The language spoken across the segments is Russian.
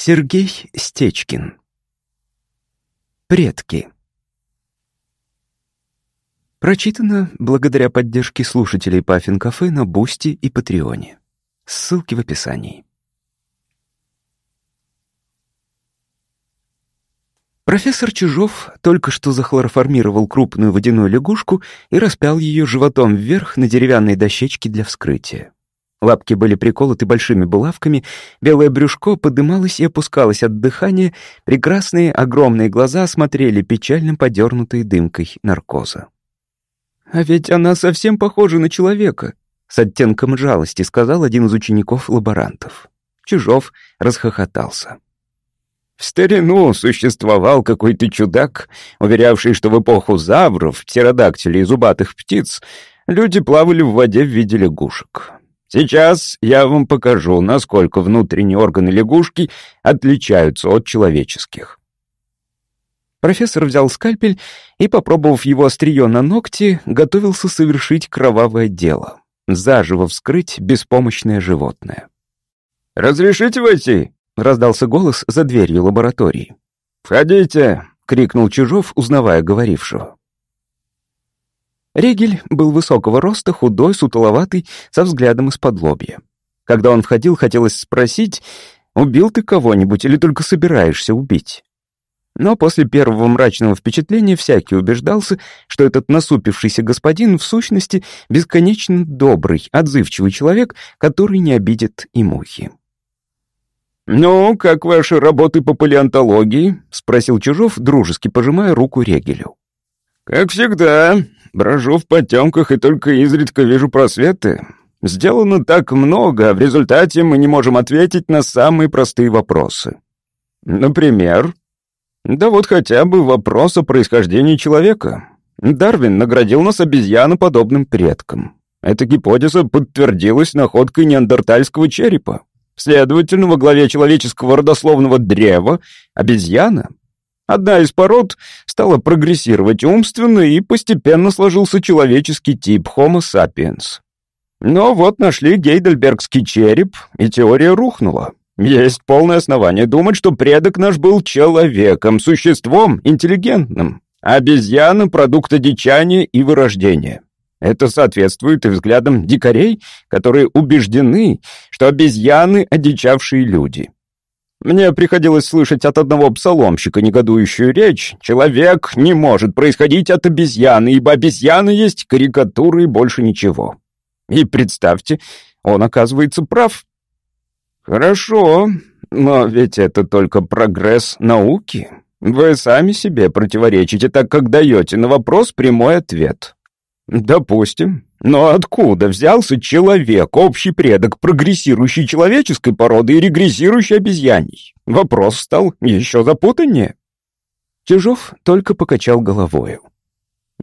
Сергей Стечкин. Предки. Прочитано благодаря поддержке слушателей Puffin Cafe на Бусти и Патреоне. Ссылки в описании. Профессор Чижов только что захлороформировал крупную водяную лягушку и распял ее животом вверх на деревянной дощечке для вскрытия. Лапки были приколоты большими булавками, белое брюшко подымалось и опускалось от дыхания, прекрасные огромные глаза смотрели печально подернутой дымкой наркоза. «А ведь она совсем похожа на человека», — с оттенком жалости сказал один из учеников-лаборантов. Чижов расхохотался. В старину существовал какой-то чудак, уверявший, что в эпоху завров, птеродактилей и зубатых птиц люди плавали в воде в виде лягушек. Сейчас я вам покажу, насколько внутренние органы лягушки отличаются от человеческих. Профессор взял скальпель и, попробовав его острие на ногти, готовился совершить кровавое дело — заживо вскрыть беспомощное животное. «Разрешите войти?» Раздался голос за дверью лаборатории. «Входите!» — крикнул Чижов, узнавая говорившего. Регель был высокого роста, худой, сутуловатый, со взглядом из-под лобья. Когда он входил, хотелось спросить, убил ты кого-нибудь или только собираешься убить? Но после первого мрачного впечатления всякий убеждался, что этот насупившийся господин в сущности бесконечно добрый, отзывчивый человек, который не обидит и мухи. «Ну, как ваши работы по палеонтологии?» — спросил Чужов, дружески пожимая руку Регелю. «Как всегда, брожу в потемках и только изредка вижу просветы. Сделано так много, а в результате мы не можем ответить на самые простые вопросы. Например, да вот хотя бы вопрос о происхождении человека. Дарвин наградил нас обезьяноподобным предком. Эта гипотеза подтвердилась находкой неандертальского черепа. Следовательно, во главе человеческого родословного древа — обезьяна. Одна из пород стала прогрессировать умственно, и постепенно сложился человеческий тип Homo sapiens. Но вот нашли гейдельбергский череп, и теория рухнула. Есть полное основание думать, что предок наш был человеком, существом интеллигентным. Обезьяна — продукт одичания и вырождения. Это соответствует и взглядам дикарей, которые убеждены, что обезьяны — одичавшие люди. Мне приходилось слышать от одного псаломщика негодующую речь. Человек не может происходить от обезьяны, ибо обезьяна есть карикатура и больше ничего. И представьте, он оказывается прав. Хорошо, но ведь это только прогресс науки. Вы сами себе противоречите, так как даете на вопрос прямой ответ. Допустим. Но откуда взялся человек, общий предок прогрессирующей человеческой породы и регрессирующей обезьяней? Вопрос стал еще запутаннее. Чижов только покачал головою.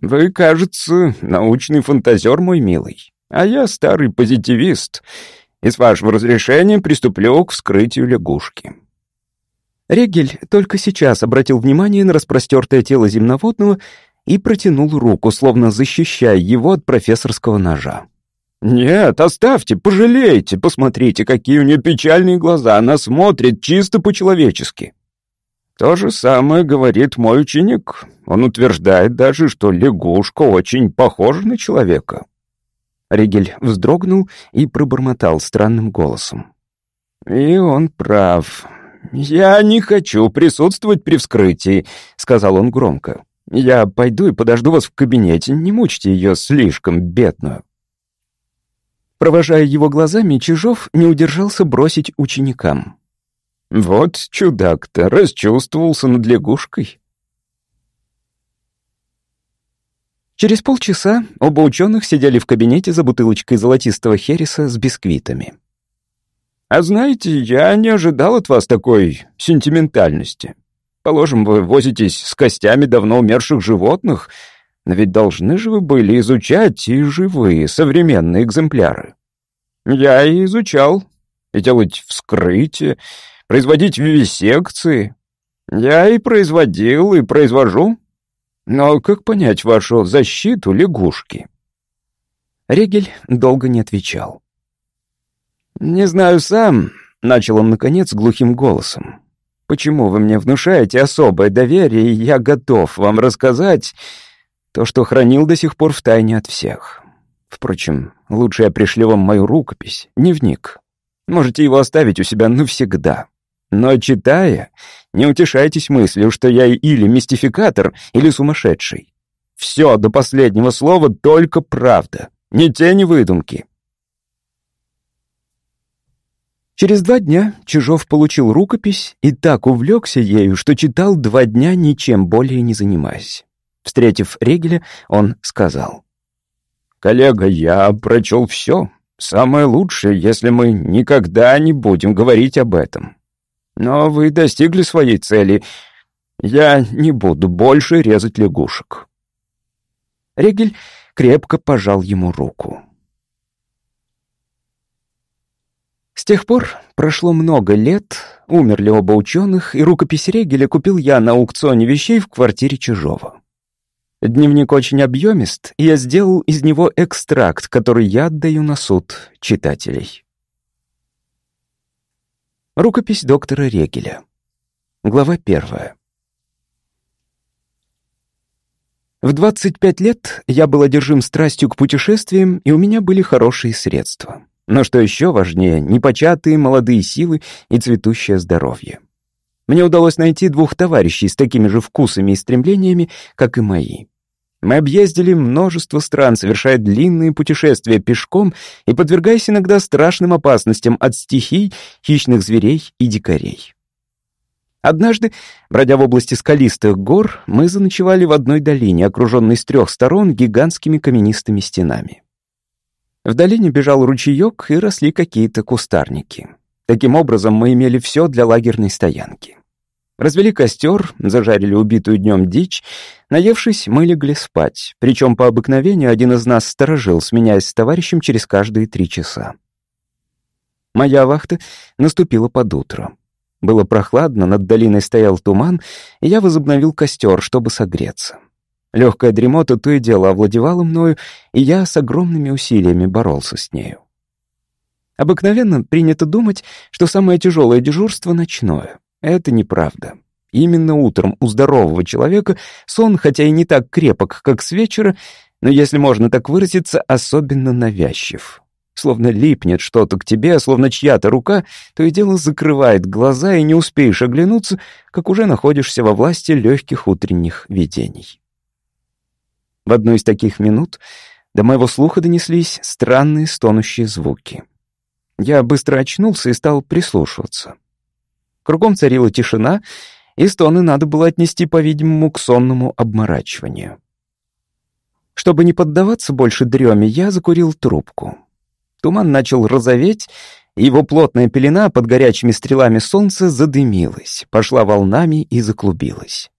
«Вы, кажется, научный фантазер, мой милый, а я старый позитивист, и с вашего разрешения приступлю к вскрытию лягушки». Регель только сейчас обратил внимание на распростертое тело земноводного и протянул руку, словно защищая его от профессорского ножа. «Нет, оставьте, пожалейте, посмотрите, какие у нее печальные глаза, она смотрит чисто по-человечески». То же самое говорит мой ученик. Он утверждает даже, что лягушка очень похожа на человека. Ригель вздрогнул и пробормотал странным голосом. «И он прав. Я не хочу присутствовать при вскрытии», — сказал он громко. Я пойду и подожду вас в кабинете, не мучьте ее слишком бедную». Провожая его глазами, Чижов не удержался бросить ученикам. «Вот чудак-то расчувствовался над лягушкой». Через полчаса оба ученых сидели в кабинете за бутылочкой золотистого хереса с бисквитами. «А знаете, я не ожидал от вас такой сентиментальности», Положим, вы возитесь с костями давно умерших животных, но ведь должны же вы были изучать и живые, современные экземпляры. Я и изучал. И делать вскрытие, производить вивисекции. Я и производил, и произвожу. Но как понять вашу защиту лягушки? Регель долго не отвечал. «Не знаю сам», — начал он, наконец, глухим голосом. Почему вы мне внушаете особое доверие, и я готов вам рассказать то, что хранил до сих пор в тайне от всех. Впрочем, лучше я пришлю вам мою рукопись, дневник. Можете его оставить у себя навсегда. Но читая, не утешайтесь мыслью, что я или мистификатор, или сумасшедший. Все до последнего слова только правда, ни тени выдумки. Через два дня Чижов получил рукопись и так увлекся ею, что читал два дня, ничем более не занимаясь. Встретив Регеля, он сказал. «Коллега, я прочел все. Самое лучшее, если мы никогда не будем говорить об этом. Но вы достигли своей цели. Я не буду больше резать лягушек». Регель крепко пожал ему руку. С тех пор прошло много лет, умерли оба ученых, и рукопись Регеля купил я на аукционе вещей в квартире Чижова. Дневник очень объемист, и я сделал из него экстракт, который я отдаю на суд читателей. Рукопись доктора Регеля. Глава первая. В 25 лет я был одержим страстью к путешествиям, и у меня были хорошие средства. Но что еще важнее, непочатые молодые силы и цветущее здоровье. Мне удалось найти двух товарищей с такими же вкусами и стремлениями, как и мои. Мы объездили множество стран, совершая длинные путешествия пешком и подвергаясь иногда страшным опасностям от стихий, хищных зверей и дикарей. Однажды, бродя в области скалистых гор, мы заночевали в одной долине, окруженной с трех сторон гигантскими каменистыми стенами. В долине бежал ручеек и росли какие-то кустарники. Таким образом, мы имели все для лагерной стоянки. Развели костер, зажарили убитую днем дичь. Наевшись, мы легли спать. Причем по обыкновению один из нас сторожил, сменяясь с товарищем через каждые три часа. Моя вахта наступила под утро. Было прохладно, над долиной стоял туман, и я возобновил костер, чтобы согреться. Легкая дремота то и дело овладевала мною, и я с огромными усилиями боролся с нею. Обыкновенно принято думать, что самое тяжелое дежурство — ночное. Это неправда. Именно утром у здорового человека сон, хотя и не так крепок, как с вечера, но, если можно так выразиться, особенно навязчив. Словно липнет что-то к тебе, словно чья-то рука, то и дело закрывает глаза, и не успеешь оглянуться, как уже находишься во власти легких утренних видений. В одну из таких минут до моего слуха донеслись странные стонущие звуки. Я быстро очнулся и стал прислушиваться. Кругом царила тишина, и стоны надо было отнести, по-видимому, к сонному обморачиванию. Чтобы не поддаваться больше дреме, я закурил трубку. Туман начал розоветь, и его плотная пелена под горячими стрелами солнца задымилась, пошла волнами и заклубилась.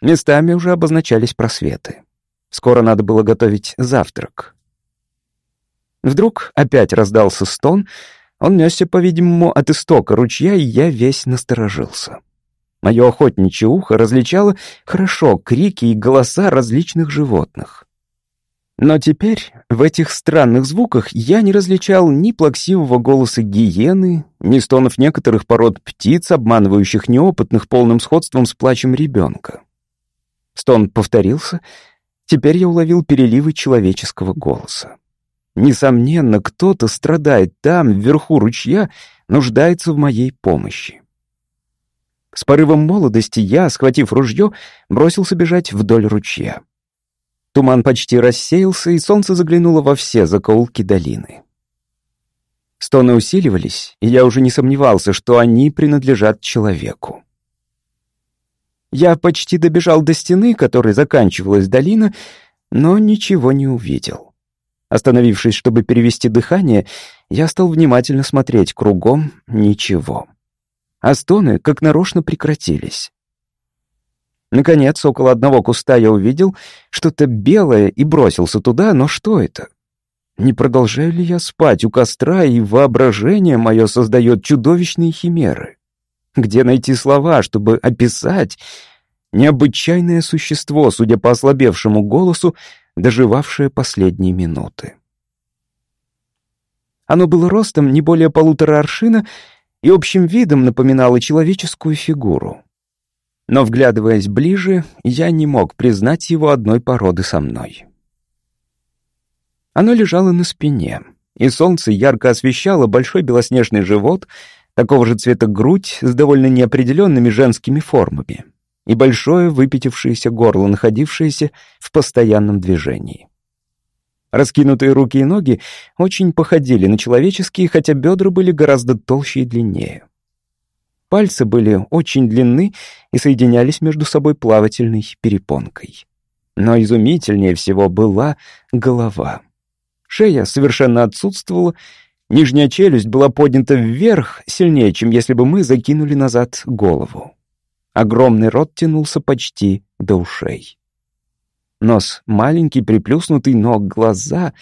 Местами уже обозначались просветы. Скоро надо было готовить завтрак. Вдруг опять раздался стон. Он несся, по-видимому, от истока ручья, и я весь насторожился. Мое охотничье ухо различало хорошо крики и голоса различных животных. Но теперь в этих странных звуках я не различал ни плаксивого голоса гиены, ни стонов некоторых пород птиц, обманывающих неопытных полным сходством с плачем ребенка. Стон повторился — Теперь я уловил переливы человеческого голоса. Несомненно, кто-то страдает там, вверху ручья, нуждается в моей помощи. С порывом молодости я, схватив ружье, бросился бежать вдоль ручья. Туман почти рассеялся, и солнце заглянуло во все закоулки долины. Стоны усиливались, и я уже не сомневался, что они принадлежат человеку. Я почти добежал до стены, которой заканчивалась долина, но ничего не увидел. Остановившись, чтобы перевести дыхание, я стал внимательно смотреть кругом — ничего. А стоны как нарочно прекратились. Наконец, около одного куста я увидел что-то белое и бросился туда, но что это? Не продолжаю ли я спать у костра, и воображение мое создает чудовищные химеры? Где найти слова, чтобы описать необычайное существо, судя по ослабевшему голосу, доживавшее последние минуты? Оно было ростом не более полутора аршина и общим видом напоминало человеческую фигуру. Но, вглядываясь ближе, я не мог признать его одной породы со мной. Оно лежало на спине, и солнце ярко освещало большой белоснежный живот, такого же цвета грудь с довольно неопределенными женскими формами и большое выпятившееся горло, находившееся в постоянном движении. Раскинутые руки и ноги очень походили на человеческие, хотя бедра были гораздо толще и длиннее. Пальцы были очень длинны и соединялись между собой плавательной перепонкой. Но изумительнее всего была голова. Шея совершенно отсутствовала, нижняя челюсть была поднята вверх сильнее, чем если бы мы закинули назад голову. Огромный рот тянулся почти до ушей. Нос маленький, приплюснутый, но глаза...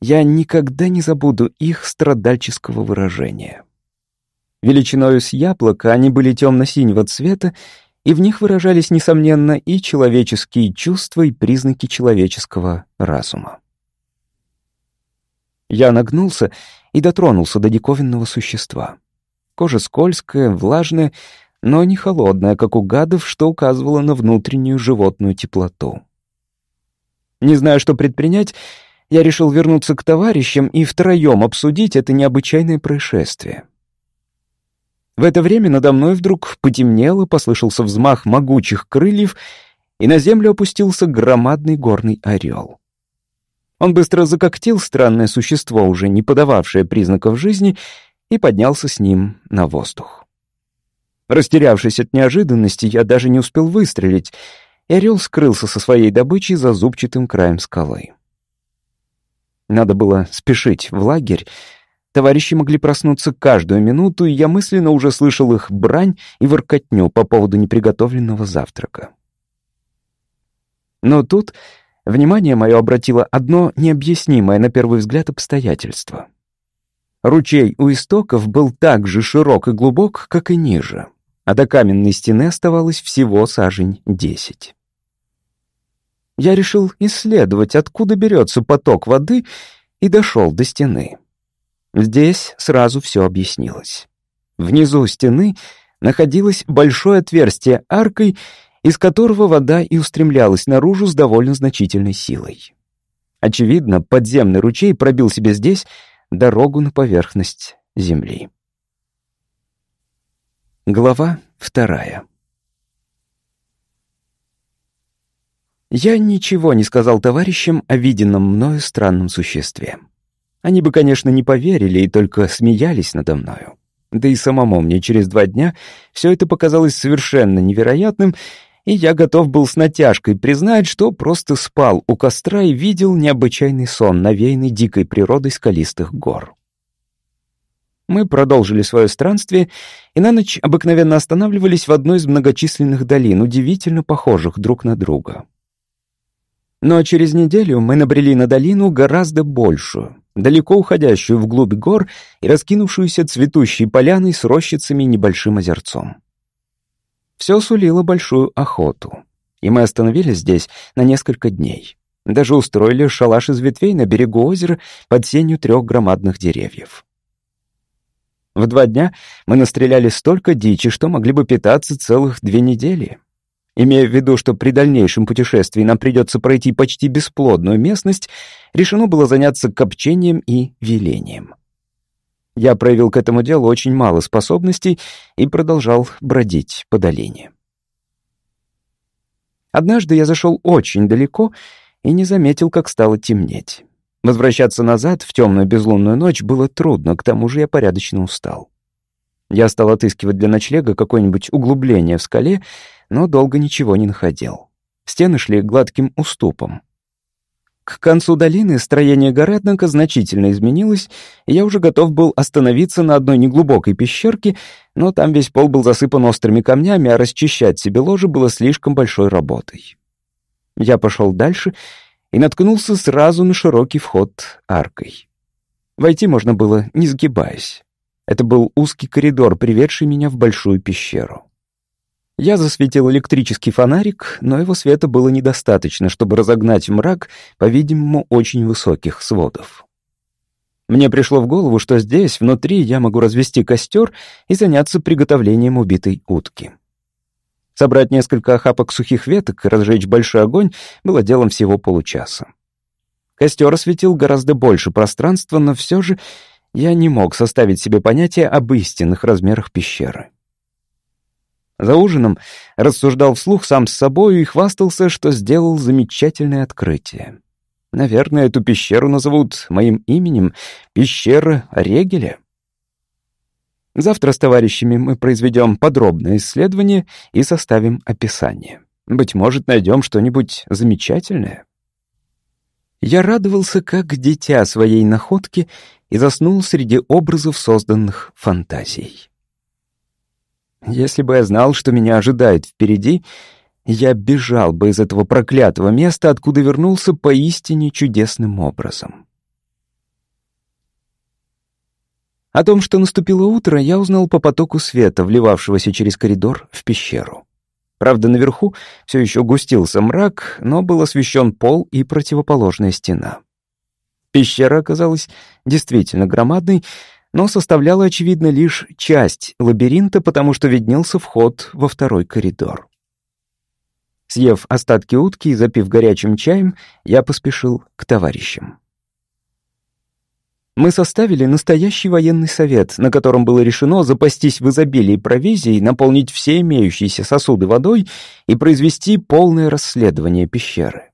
Я никогда не забуду их страдальческого выражения. Величиною с яблока они были темно-синего цвета, и в них выражались, несомненно, и человеческие чувства, и признаки человеческого разума. Я нагнулся и дотронулся до диковинного существа. Кожа скользкая, влажная, но не холодная, как у гадов, что указывало на внутреннюю животную теплоту. Не зная, что предпринять, я решил вернуться к товарищам и втроем обсудить это необычайное происшествие. В это время надо мной вдруг потемнело, послышался взмах могучих крыльев, и на землю опустился громадный горный орел. Он быстро закоктил странное существо, уже не подававшее признаков жизни, и поднялся с ним на воздух. Растерявшись от неожиданности, я даже не успел выстрелить, и орел скрылся со своей добычей за зубчатым краем скалы. Надо было спешить в лагерь. Товарищи могли проснуться каждую минуту, и я мысленно уже слышал их брань и воркотню по поводу неприготовленного завтрака. Но тут внимание мое обратило одно необъяснимое на первый взгляд обстоятельство. Ручей у истоков был так же широк и глубок, как и ниже а до каменной стены оставалось всего сажень десять. Я решил исследовать, откуда берется поток воды, и дошел до стены. Здесь сразу все объяснилось. Внизу стены находилось большое отверстие аркой, из которого вода и устремлялась наружу с довольно значительной силой. Очевидно, подземный ручей пробил себе здесь дорогу на поверхность земли. Глава вторая. Я ничего не сказал товарищам о виденном мною странном существе. Они бы, конечно, не поверили и только смеялись надо мною. Да и самому мне через два дня все это показалось совершенно невероятным, и я готов был с натяжкой признать, что просто спал у костра и видел необычайный сон, навеянный дикой природой скалистых гор. Мы продолжили свое странствие и на ночь обыкновенно останавливались в одной из многочисленных долин, удивительно похожих друг на друга. Но через неделю мы набрели на долину гораздо большую, далеко уходящую вглубь гор и раскинувшуюся цветущей поляной с рощицами и небольшим озерцом. Все сулило большую охоту, и мы остановились здесь на несколько дней. Даже устроили шалаш из ветвей на берегу озера под сенью трех громадных деревьев. В два дня мы настреляли столько дичи, что могли бы питаться целых две недели. Имея в виду, что при дальнейшем путешествии нам придется пройти почти бесплодную местность, решено было заняться копчением и велением. Я проявил к этому делу очень мало способностей и продолжал бродить по долине. Однажды я зашел очень далеко и не заметил, как стало темнеть. Возвращаться назад в темную безлунную ночь было трудно, к тому же я порядочно устал. Я стал отыскивать для ночлега какое-нибудь углубление в скале, но долго ничего не находил. Стены шли гладким уступом. К концу долины строение горы, однако, значительно изменилось, и я уже готов был остановиться на одной неглубокой пещерке, но там весь пол был засыпан острыми камнями, а расчищать себе ложе было слишком большой работой. Я пошел дальше и наткнулся сразу на широкий вход аркой. Войти можно было, не сгибаясь. Это был узкий коридор, приведший меня в большую пещеру. Я засветил электрический фонарик, но его света было недостаточно, чтобы разогнать мрак, по-видимому, очень высоких сводов. Мне пришло в голову, что здесь, внутри, я могу развести костер и заняться приготовлением убитой утки. Собрать несколько охапок сухих веток и разжечь большой огонь было делом всего получаса. Костер осветил гораздо больше пространства, но все же я не мог составить себе понятие об истинных размерах пещеры. За ужином рассуждал вслух сам с собой и хвастался, что сделал замечательное открытие. Наверное, эту пещеру назовут моим именем «Пещера Регеля». Завтра с товарищами мы произведем подробное исследование и составим описание. Быть может, найдем что-нибудь замечательное. Я радовался, как дитя своей находки, и заснул среди образов, созданных фантазией. Если бы я знал, что меня ожидает впереди, я бежал бы из этого проклятого места, откуда вернулся поистине чудесным образом. О том, что наступило утро, я узнал по потоку света, вливавшегося через коридор в пещеру. Правда, наверху все еще густился мрак, но был освещен пол и противоположная стена. Пещера оказалась действительно громадной, но составляла, очевидно, лишь часть лабиринта, потому что виднелся вход во второй коридор. Съев остатки утки и запив горячим чаем, я поспешил к товарищам. Мы составили настоящий военный совет, на котором было решено запастись в изобилии провизией, наполнить все имеющиеся сосуды водой и произвести полное расследование пещеры.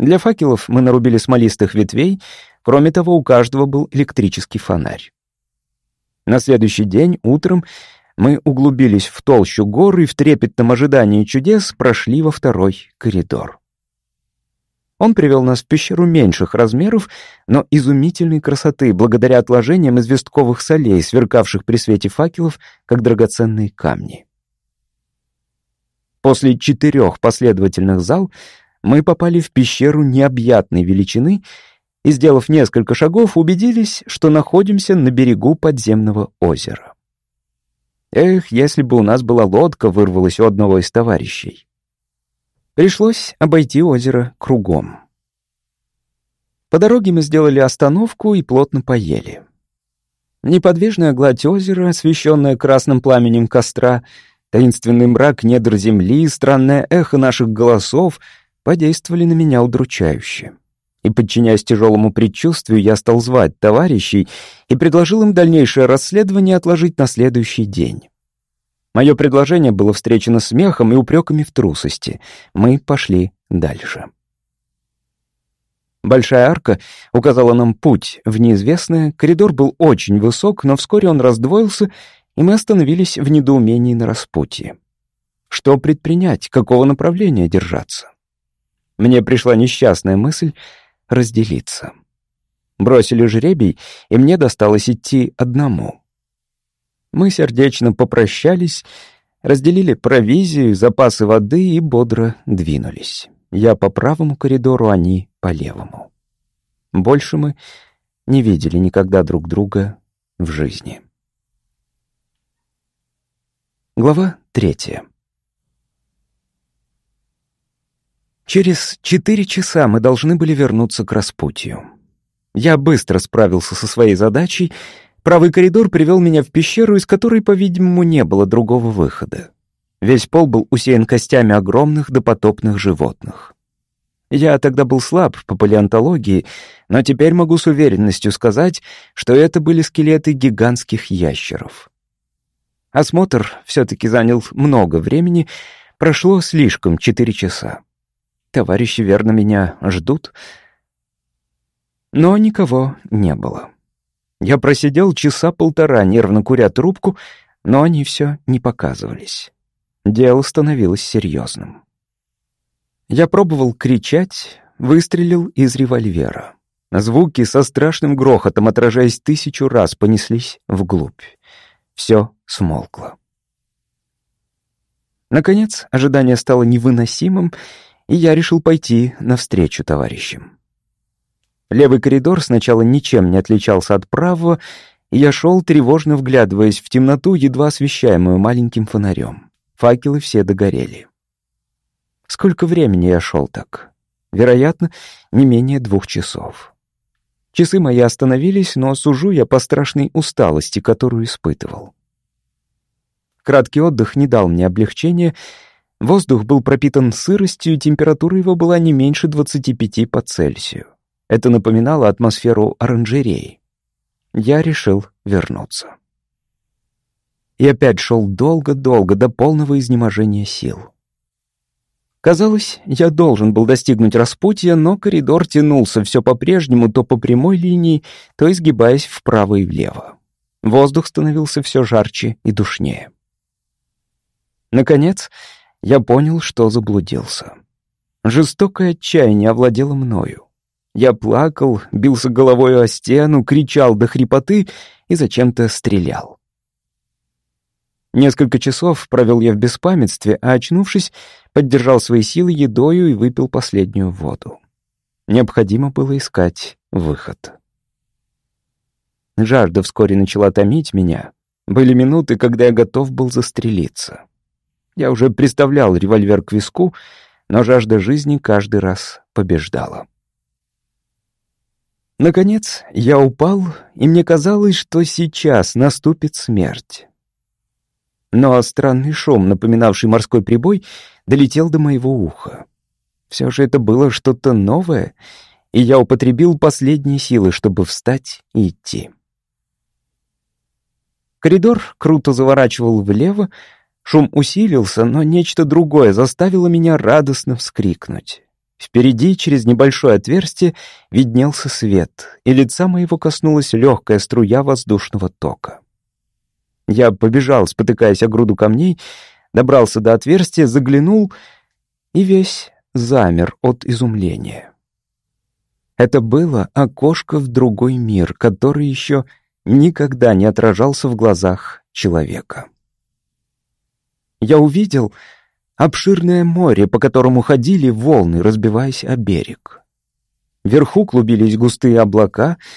Для факелов мы нарубили смолистых ветвей, кроме того, у каждого был электрический фонарь. На следующий день, утром, мы углубились в толщу гор и в трепетном ожидании чудес прошли во второй коридор. Он привел нас в пещеру меньших размеров, но изумительной красоты, благодаря отложениям известковых солей, сверкавших при свете факелов, как драгоценные камни. После четырех последовательных зал мы попали в пещеру необъятной величины и, сделав несколько шагов, убедились, что находимся на берегу подземного озера. Эх, если бы у нас была лодка, вырвалась у одного из товарищей. Пришлось обойти озеро кругом. По дороге мы сделали остановку и плотно поели. Неподвижная гладь озера, освещенная красным пламенем костра, таинственный мрак недр земли, странное эхо наших голосов подействовали на меня удручающе. И, подчиняясь тяжелому предчувствию, я стал звать товарищей и предложил им дальнейшее расследование отложить на следующий день. Мое предложение было встречено смехом и упреками в трусости. Мы пошли дальше. Большая арка указала нам путь в неизвестное, коридор был очень высок, но вскоре он раздвоился, и мы остановились в недоумении на распутье. Что предпринять, какого направления держаться? Мне пришла несчастная мысль разделиться. Бросили жребий, и мне досталось идти одному. Мы сердечно попрощались, разделили провизию, запасы воды и бодро двинулись. Я по правому коридору, они по левому. Больше мы не видели никогда друг друга в жизни. Глава третья. Через четыре часа мы должны были вернуться к распутью. Я быстро справился со своей задачей. Правый коридор привел меня в пещеру, из которой, по-видимому, не было другого выхода. Весь пол был усеян костями огромных допотопных животных. Я тогда был слаб по палеонтологии, но теперь могу с уверенностью сказать, что это были скелеты гигантских ящеров. Осмотр все-таки занял много времени, прошло слишком четыре часа. Товарищи верно меня ждут. Но никого не было. Я просидел часа полтора, нервно куря трубку, но они все не показывались. Дело становилось серьезным. Я пробовал кричать, выстрелил из револьвера. Звуки со страшным грохотом, отражаясь тысячу раз, понеслись вглубь. Все смолкло. Наконец, ожидание стало невыносимым, и я решил пойти навстречу товарищам. Левый коридор сначала ничем не отличался от правого, и я шел, тревожно вглядываясь в темноту, едва освещаемую маленьким фонарем. Факелы все догорели. Сколько времени я шел так? Вероятно, не менее двух часов. Часы мои остановились, но сужу я по страшной усталости, которую испытывал. Краткий отдых не дал мне облегчения. Воздух был пропитан сыростью, и температура его была не меньше 25 по Цельсию. Это напоминало атмосферу оранжереи. Я решил вернуться. И опять шел долго-долго, до полного изнеможения сил. Казалось, я должен был достигнуть распутья, но коридор тянулся все по-прежнему, то по прямой линии, то изгибаясь вправо и влево. Воздух становился все жарче и душнее. Наконец, я понял, что заблудился. Жестокое отчаяние овладело мною. Я плакал, бился головой о стену, кричал до хрипоты и зачем-то стрелял. Несколько часов провел я в беспамятстве, а очнувшись, поддержал свои силы едою и выпил последнюю воду. Необходимо было искать выход. Жажда вскоре начала томить меня. Были минуты, когда я готов был застрелиться. Я уже представлял револьвер к виску, но жажда жизни каждый раз побеждала. Наконец, я упал, и мне казалось, что сейчас наступит смерть. Но странный шум, напоминавший морской прибой, долетел до моего уха. Все же это было что-то новое, и я употребил последние силы, чтобы встать и идти. Коридор круто заворачивал влево, шум усилился, но нечто другое заставило меня радостно вскрикнуть. Впереди, через небольшое отверстие, виднелся свет, и лица моего коснулась легкая струя воздушного тока. Я побежал, спотыкаясь о груду камней, добрался до отверстия, заглянул и весь замер от изумления. Это было окошко в другой мир, который еще никогда не отражался в глазах человека. Я увидел обширное море, по которому ходили волны, разбиваясь о берег. Вверху клубились густые облака —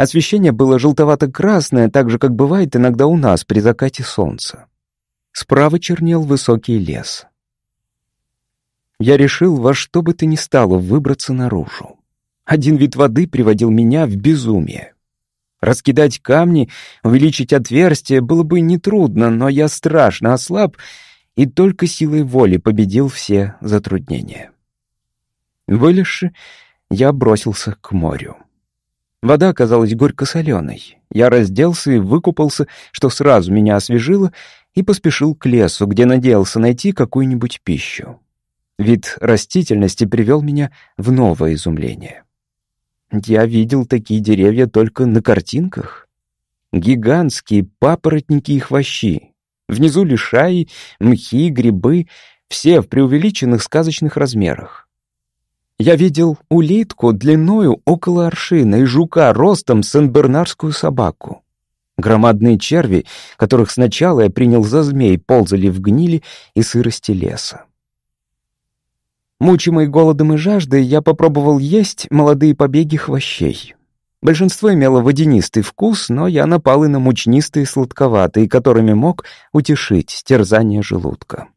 Освещение было желтовато-красное, так же, как бывает иногда у нас при закате солнца. Справа чернел высокий лес. Я решил во что бы то ни стало выбраться наружу. Один вид воды приводил меня в безумие. Раскидать камни, увеличить отверстие было бы нетрудно, но я страшно ослаб и только силой воли победил все затруднения. Вылезши, я бросился к морю. Вода оказалась горько-соленой. Я разделся и выкупался, что сразу меня освежило, и поспешил к лесу, где надеялся найти какую-нибудь пищу. Вид растительности привел меня в новое изумление. Я видел такие деревья только на картинках. Гигантские папоротники и хвощи. Внизу лишаи, мхи, грибы, все в преувеличенных сказочных размерах. Я видел улитку длиною около аршина и жука ростом сен-бернарскую собаку. Громадные черви, которых сначала я принял за змей, ползали в гнили и сырости леса. Мучимый голодом и жаждой, я попробовал есть молодые побеги хвощей. Большинство имело водянистый вкус, но я напал и на мучнистые сладковатые, которыми мог утешить терзание желудка.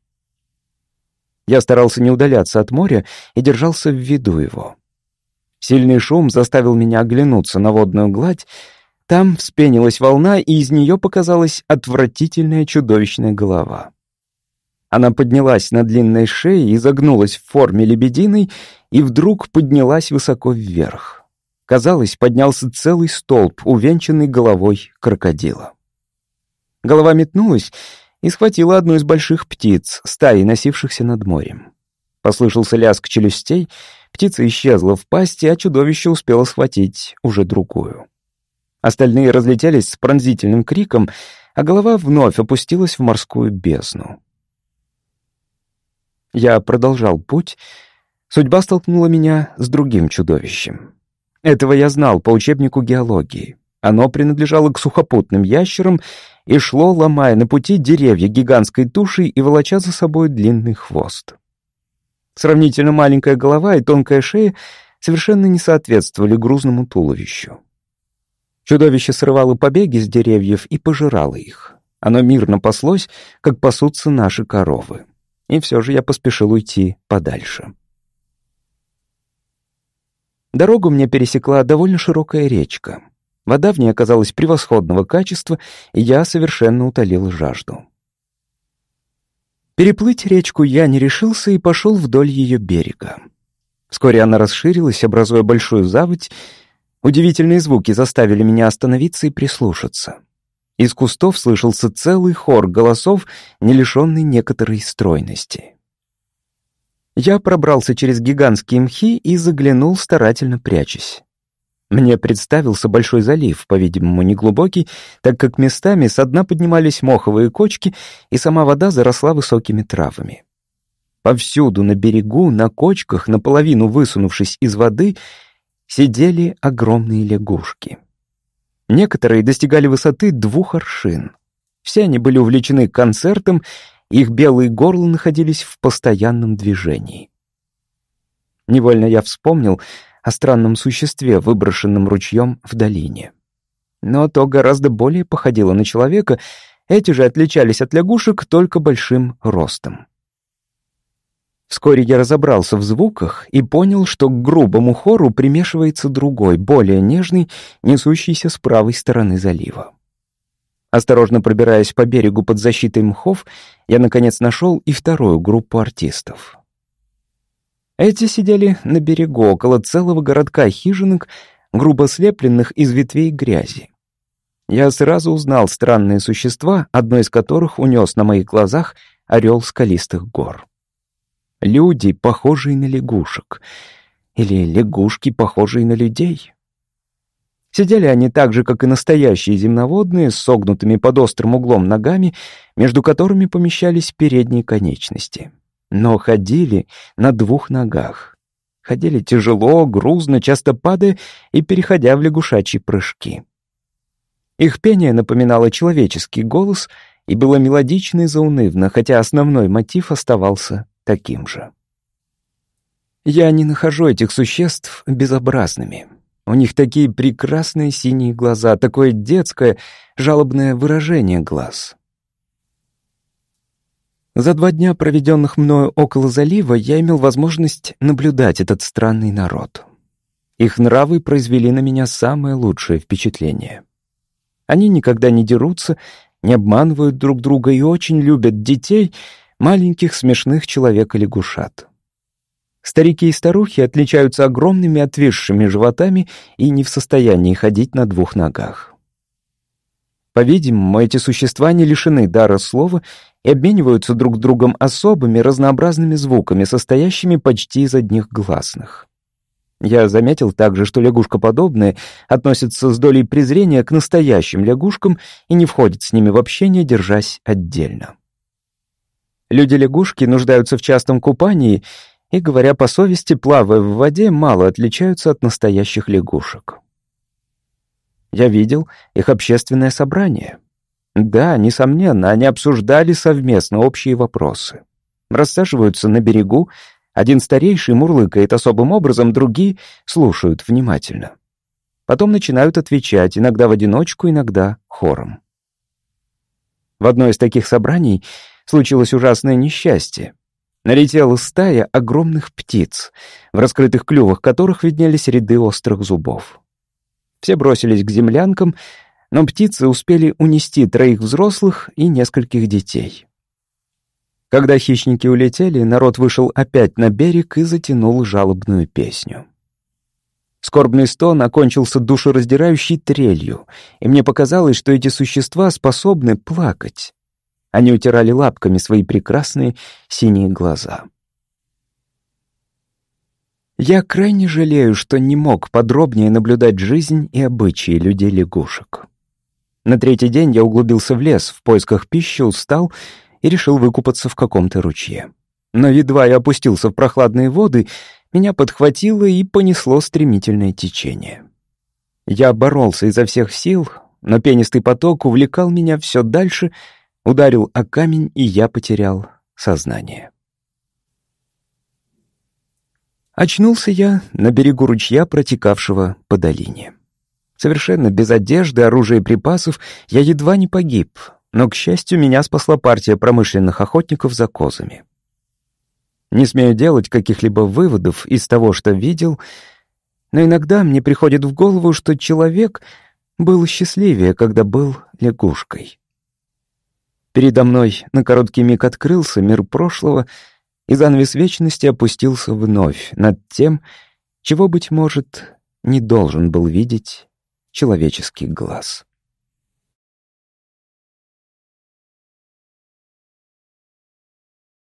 Я старался не удаляться от моря и держался в виду его. Сильный шум заставил меня оглянуться на водную гладь. Там вспенилась волна, и из нее показалась отвратительная чудовищная голова. Она поднялась на длинной шее, и загнулась в форме лебединой и вдруг поднялась высоко вверх. Казалось, поднялся целый столб, увенчанный головой крокодила. Голова метнулась, и схватила одну из больших птиц, стаи, носившихся над морем. Послышался лязг челюстей, птица исчезла в пасти, а чудовище успело схватить уже другую. Остальные разлетелись с пронзительным криком, а голова вновь опустилась в морскую бездну. Я продолжал путь. Судьба столкнула меня с другим чудовищем. Этого я знал по учебнику геологии. Оно принадлежало к сухопутным ящерам и шло, ломая на пути деревья гигантской тушей и волоча за собой длинный хвост. Сравнительно маленькая голова и тонкая шея совершенно не соответствовали грузному туловищу. Чудовище срывало побеги с деревьев и пожирало их. Оно мирно паслось, как пасутся наши коровы. И все же я поспешил уйти подальше. Дорогу мне пересекла довольно широкая речка. Вода в ней оказалась превосходного качества, и я совершенно утолил жажду. Переплыть речку я не решился и пошел вдоль ее берега. Вскоре она расширилась, образуя большую заводь. Удивительные звуки заставили меня остановиться и прислушаться. Из кустов слышался целый хор голосов, не лишенный некоторой стройности. Я пробрался через гигантские мхи и заглянул, старательно прячась. Мне представился большой залив, по-видимому, неглубокий, так как местами со дна поднимались моховые кочки, и сама вода заросла высокими травами. Повсюду на берегу, на кочках, наполовину высунувшись из воды, сидели огромные лягушки. Некоторые достигали высоты двух аршин. Все они были увлечены концертом, их белые горла находились в постоянном движении. Невольно я вспомнил о странном существе, выброшенном ручьем в долине. Но то гораздо более походило на человека, эти же отличались от лягушек только большим ростом. Вскоре я разобрался в звуках и понял, что к грубому хору примешивается другой, более нежный, несущийся с правой стороны залива. Осторожно пробираясь по берегу под защитой мхов, я, наконец, нашел и вторую группу артистов. Эти сидели на берегу около целого городка хижинок, грубо слепленных из ветвей грязи. Я сразу узнал странные существа, одно из которых унес на моих глазах орел скалистых гор. Люди, похожие на лягушек. Или лягушки, похожие на людей. Сидели они так же, как и настоящие земноводные, с согнутыми под острым углом ногами, между которыми помещались передние конечности но ходили на двух ногах. Ходили тяжело, грузно, часто падая и переходя в лягушачьи прыжки. Их пение напоминало человеческий голос и было мелодично и заунывно, хотя основной мотив оставался таким же. Я не нахожу этих существ безобразными. У них такие прекрасные синие глаза, такое детское, жалобное выражение глаз. За два дня, проведенных мною около залива, я имел возможность наблюдать этот странный народ. Их нравы произвели на меня самое лучшее впечатление. Они никогда не дерутся, не обманывают друг друга и очень любят детей, маленьких смешных человека-лягушат. Старики и старухи отличаются огромными отвисшими животами и не в состоянии ходить на двух ногах. По-видимому, эти существа не лишены дара слова и обмениваются друг другом особыми разнообразными звуками, состоящими почти из одних гласных. Я заметил также, что лягушкоподобные относятся с долей презрения к настоящим лягушкам и не входят с ними в общение, держась отдельно. Люди-лягушки нуждаются в частом купании и, говоря по совести, плавая в воде, мало отличаются от настоящих лягушек. Я видел их общественное собрание. Да, несомненно, они обсуждали совместно общие вопросы. Рассаживаются на берегу, один старейший мурлыкает особым образом, другие слушают внимательно. Потом начинают отвечать, иногда в одиночку, иногда хором. В одно из таких собраний случилось ужасное несчастье. Налетела стая огромных птиц, в раскрытых клювах которых виднелись ряды острых зубов. Все бросились к землянкам, но птицы успели унести троих взрослых и нескольких детей. Когда хищники улетели, народ вышел опять на берег и затянул жалобную песню. Скорбный стон окончился душераздирающей трелью, и мне показалось, что эти существа способны плакать. Они утирали лапками свои прекрасные синие глаза. Я крайне жалею, что не мог подробнее наблюдать жизнь и обычаи людей-лягушек. На третий день я углубился в лес в поисках пищи, устал и решил выкупаться в каком-то ручье. Но едва я опустился в прохладные воды, меня подхватило и понесло стремительное течение. Я боролся изо всех сил, но пенистый поток увлекал меня все дальше, ударил о камень, и я потерял сознание. Очнулся я на берегу ручья, протекавшего по долине. Совершенно без одежды, оружия и припасов я едва не погиб, но, к счастью, меня спасла партия промышленных охотников за козами. Не смею делать каких-либо выводов из того, что видел, Но иногда мне приходит в голову, что человек был счастливее, когда был лягушкой. Передо мной на короткий миг открылся мир прошлого, и занавес вечности опустился вновь над тем, чего, быть может, не должен был видеть человеческий глаз.